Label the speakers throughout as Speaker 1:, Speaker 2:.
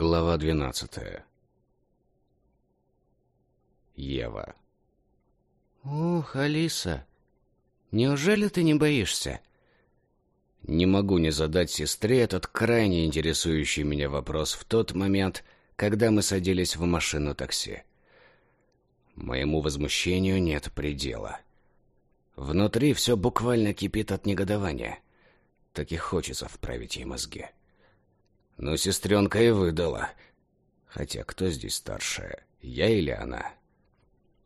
Speaker 1: Глава двенадцатая. Ева.
Speaker 2: Ух, Алиса, неужели ты не боишься?
Speaker 1: Не могу не задать сестре этот крайне интересующий меня вопрос в тот момент, когда мы садились в машину такси. Моему возмущению нет предела. Внутри все буквально кипит от негодования. Так и хочется вправить ей мозги. Но сестренка и выдала. Хотя кто здесь старшая, я или она?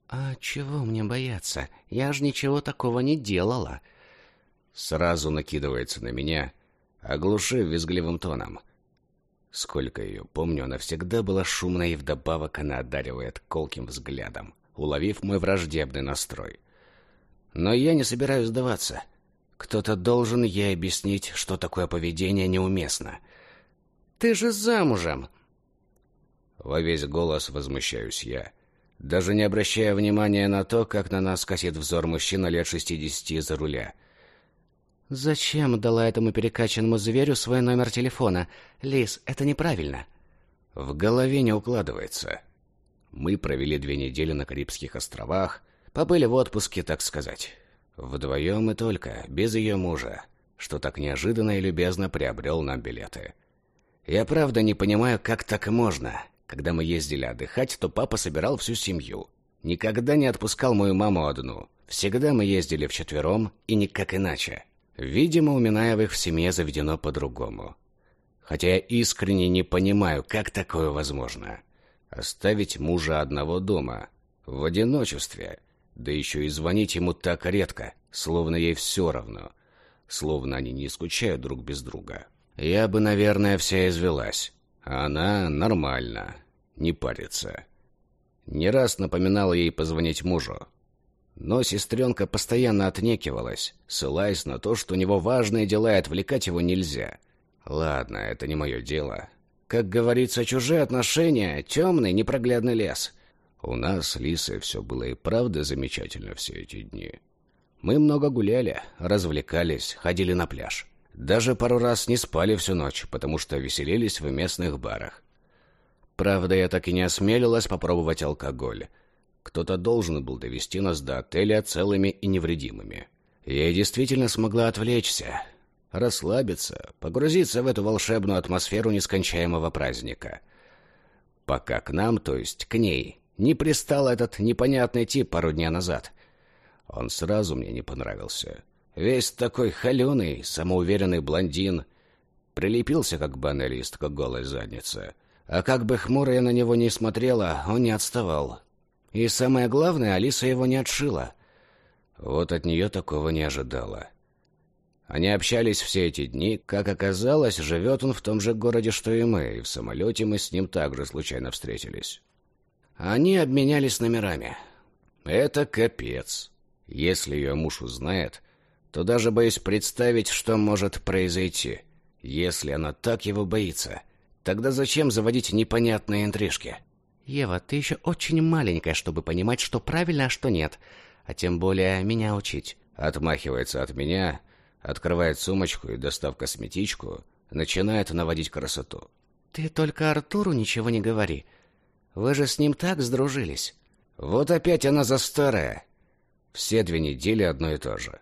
Speaker 2: А чего мне бояться? Я ж ничего такого не делала.
Speaker 1: Сразу накидывается на меня, оглушив визгливым тоном. Сколько ее помню, она всегда была шумной, и вдобавок она одаривает колким взглядом, уловив мой враждебный настрой. Но я не собираюсь сдаваться. Кто-то должен ей объяснить, что такое поведение неуместно.
Speaker 2: «Ты же замужем!»
Speaker 1: Во весь голос возмущаюсь я, даже не обращая внимания на то, как на нас косит взор мужчина лет шестидесяти за руля.
Speaker 2: «Зачем дала этому перекачанному зверю свой номер телефона? Лис, это неправильно».
Speaker 1: В голове не укладывается. Мы провели две недели на Карибских островах, побыли в отпуске, так сказать. Вдвоем и только, без ее мужа, что так неожиданно и любезно приобрел нам билеты. Я правда не понимаю, как так можно. Когда мы ездили отдыхать, то папа собирал всю семью. Никогда не отпускал мою маму одну. Всегда мы ездили вчетвером, и никак иначе. Видимо, у Минаевых в семье заведено по-другому. Хотя я искренне не понимаю, как такое возможно. Оставить мужа одного дома, в одиночестве, да еще и звонить ему так редко, словно ей все равно, словно они не скучают друг без друга. Я бы, наверное, вся извелась, а она нормально, не парится. Не раз напоминал ей позвонить мужу, но сестренка постоянно отнекивалась, ссылаясь на то, что у него важные дела и отвлекать его нельзя. Ладно, это не мое дело. Как говорится, чужие отношения — темный, непроглядный лес. У нас с Лисой все было и правда замечательно все эти дни. Мы много гуляли, развлекались, ходили на пляж. Даже пару раз не спали всю ночь, потому что веселились в местных барах. Правда, я так и не осмелилась попробовать алкоголь — кто-то должен был довести нас до отеля целыми и невредимыми. Я действительно смогла отвлечься, расслабиться, погрузиться в эту волшебную атмосферу нескончаемого праздника. Пока к нам, то есть к ней, не пристал этот непонятный тип пару дня назад. Он сразу мне не понравился. Весь такой холеный, самоуверенный блондин. Прилепился, как баналист, к голой заднице. А как бы хмуро я на него не смотрела, он не отставал. И самое главное, Алиса его не отшила. Вот от нее такого не ожидала. Они общались все эти дни. Как оказалось, живет он в том же городе, что и мы, и в самолете мы с ним также случайно встретились. Они обменялись номерами. Это капец. Если ее муж узнает, то даже боюсь представить, что может произойти. Если она так его боится, тогда зачем заводить непонятные интрижки?
Speaker 2: «Ева, ты еще очень маленькая, чтобы понимать, что правильно, а что нет. А тем более меня учить».
Speaker 1: Отмахивается от меня, открывает сумочку и, достав косметичку, начинает наводить красоту.
Speaker 2: «Ты только Артуру ничего не говори. Вы же с ним так сдружились».
Speaker 1: «Вот опять она за старая. Все две недели одно и то же.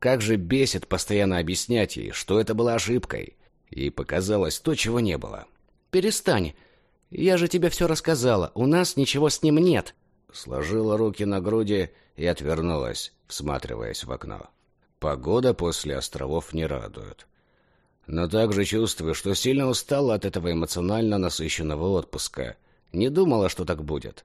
Speaker 1: Как же бесит постоянно объяснять ей, что это была ошибкой. И показалось то, чего не было».
Speaker 2: «Перестань. «Я же тебе все рассказала. У нас ничего с ним нет».
Speaker 1: Сложила руки на груди и отвернулась, всматриваясь в окно. Погода после островов не радует. Но также чувствую, что сильно устала от этого эмоционально насыщенного отпуска. Не думала, что так будет.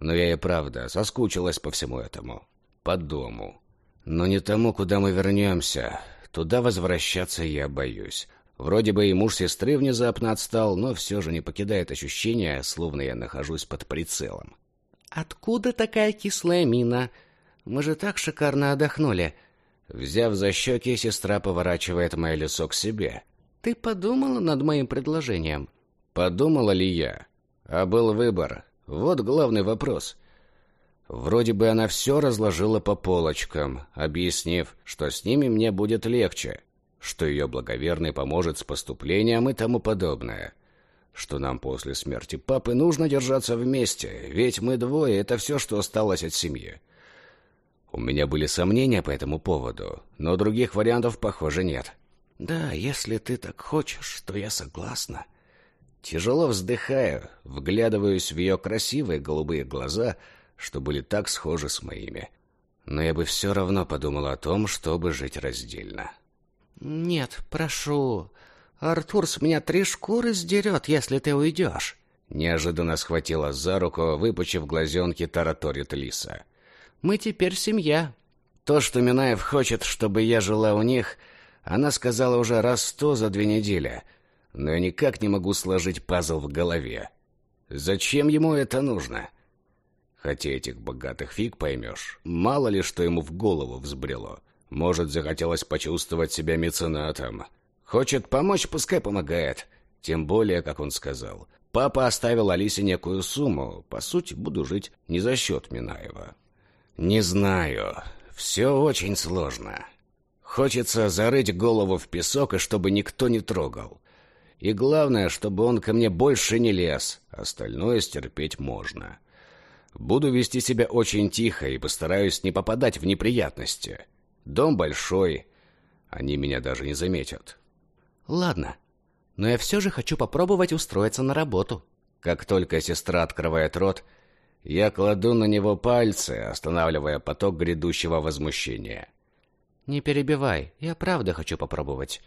Speaker 1: Но я и правда соскучилась по всему этому. По дому. Но не тому, куда мы вернемся. Туда возвращаться я боюсь. Вроде бы и муж сестры внезапно отстал, но все же не покидает ощущение, словно я нахожусь под прицелом.
Speaker 2: «Откуда такая кислая мина? Мы же так шикарно отдохнули!»
Speaker 1: Взяв за щеки, сестра поворачивает мое лицо к себе.
Speaker 2: «Ты подумала над моим предложением?»
Speaker 1: «Подумала ли я? А был выбор. Вот главный вопрос». Вроде бы она все разложила по полочкам, объяснив, что с ними мне будет легче что ее благоверный поможет с поступлением и тому подобное. что нам после смерти папы нужно держаться вместе, ведь мы двое — это все, что осталось от семьи. У меня были сомнения по этому поводу, но других вариантов, похоже, нет.
Speaker 2: Да, если ты так хочешь, то я согласна.
Speaker 1: Тяжело вздыхаю, вглядываюсь в ее красивые голубые глаза, что были так схожи с моими. Но я бы все равно подумал о том, чтобы жить раздельно.
Speaker 2: «Нет, прошу. Артур с меня три шкуры сдерет, если ты уйдешь».
Speaker 1: Неожиданно схватила за руку, выпучив глазенки, тараторит Лиса.
Speaker 2: «Мы теперь семья».
Speaker 1: То, что Минаев хочет, чтобы я жила у них, она сказала уже раз сто за две недели, но я никак не могу сложить пазл в голове. Зачем ему это нужно? Хотя этих богатых фиг поймешь. Мало ли, что ему в голову взбрело. Может, захотелось почувствовать себя меценатом. Хочет помочь, пускай помогает. Тем более, как он сказал, папа оставил Алисе некую сумму. По сути, буду жить не за счет Минаева. Не знаю. Все очень сложно. Хочется зарыть голову в песок, и чтобы никто не трогал. И главное, чтобы он ко мне больше не лез. Остальное стерпеть можно. Буду вести себя очень тихо и постараюсь не попадать в неприятности. Дом большой. Они меня даже не заметят.
Speaker 2: Ладно. Но я все же хочу попробовать устроиться на работу.
Speaker 1: Как только сестра открывает рот, я кладу на него пальцы, останавливая поток грядущего возмущения.
Speaker 2: Не перебивай. Я правда хочу попробовать.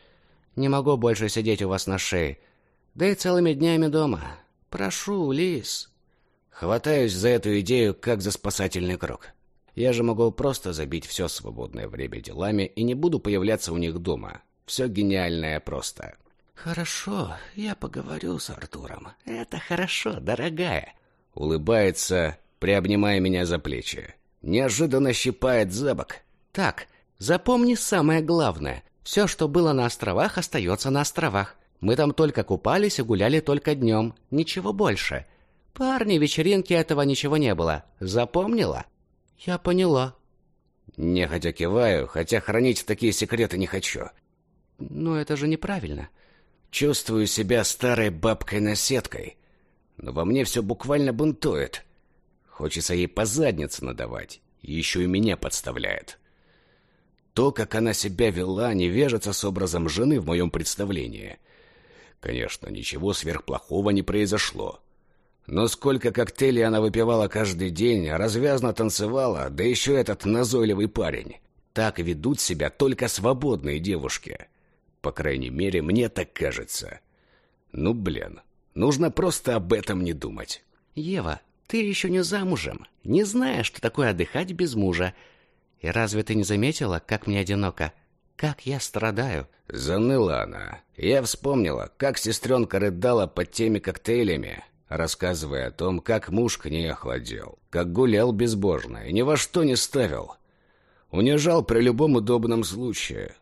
Speaker 2: Не могу больше сидеть у вас на шее. Да и целыми днями дома. Прошу, Лис.
Speaker 1: Хватаюсь за эту идею, как за спасательный круг. Я же могу просто забить все свободное время делами и не буду появляться у них дома. Все гениальное просто.
Speaker 2: Хорошо, я поговорю с Артуром. Это хорошо, дорогая.
Speaker 1: Улыбается, приобнимая меня за плечи. Неожиданно щипает за бок.
Speaker 2: Так, запомни самое главное. Все, что было на островах, остается на островах. Мы там только купались и гуляли только днем. Ничего больше. Парни, вечеринки этого ничего не было. Запомнила? «Я поняла».
Speaker 1: Нехотя киваю, хотя хранить такие секреты не хочу.
Speaker 2: «Но это же неправильно».
Speaker 1: Чувствую себя старой бабкой-наседкой, но во мне все буквально бунтует. Хочется ей по заднице надавать, еще и меня подставляет. То, как она себя вела, не вяжется с образом жены в моем представлении. Конечно, ничего сверхплохого не произошло. Но сколько коктейлей она выпивала каждый день, развязно танцевала, да еще этот назойливый парень. Так ведут себя только свободные девушки. По крайней мере, мне так кажется. Ну, блин, нужно просто об этом не думать.
Speaker 2: Ева, ты еще не замужем, не знаешь, что такое отдыхать без мужа. И разве ты не заметила, как мне одиноко? Как я страдаю?»
Speaker 1: Заныла она. Я вспомнила, как сестренка рыдала под теми коктейлями, рассказывая о том, как муж к ней охладел, как гулял безбожно и ни во что не ставил. Унижал при любом удобном случае.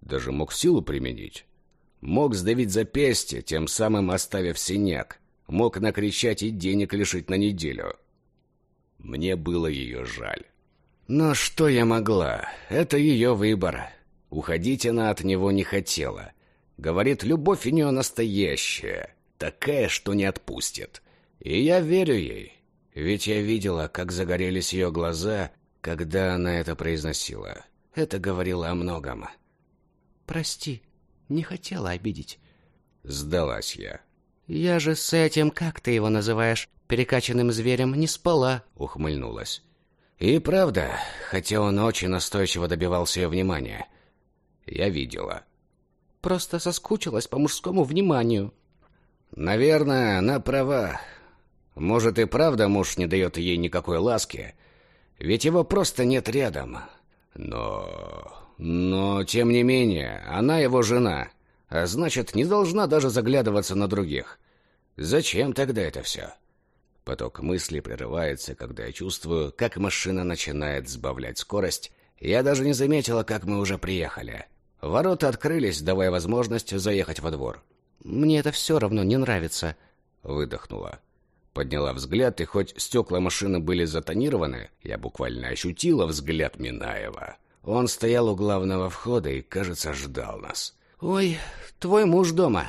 Speaker 1: Даже мог силу применить. Мог сдавить запястье, тем самым оставив синяк. Мог накричать и денег лишить на неделю. Мне было ее жаль. Но что я могла? Это ее выбор. Уходить она от него не хотела. Говорит, любовь у нее настоящая такая, что не отпустит. И я верю ей, ведь я видела, как загорелись ее глаза, когда она это произносила. Это говорило о многом.
Speaker 2: «Прости, не хотела обидеть».
Speaker 1: Сдалась я.
Speaker 2: «Я же с этим, как ты его называешь, перекачанным зверем, не спала», — ухмыльнулась.
Speaker 1: И правда, хотя он очень настойчиво добивался ее внимания. Я видела.
Speaker 2: «Просто соскучилась по мужскому вниманию»,
Speaker 1: Наверное, она права. Может и правда муж не дает ей никакой ласки, ведь его просто нет рядом. Но... Но, тем не менее, она его жена, а значит, не должна даже заглядываться на других. Зачем тогда это все? Поток мыслей прерывается, когда я чувствую, как машина начинает сбавлять скорость. Я даже не заметила, как мы уже приехали. Ворота открылись, давая возможность заехать во двор.
Speaker 2: Мне это все равно не нравится.
Speaker 1: Выдохнула. Подняла взгляд, и хоть стекла машины были затонированы, я буквально ощутила взгляд Минаева. Он стоял у главного входа и, кажется, ждал нас.
Speaker 2: «Ой, твой муж дома.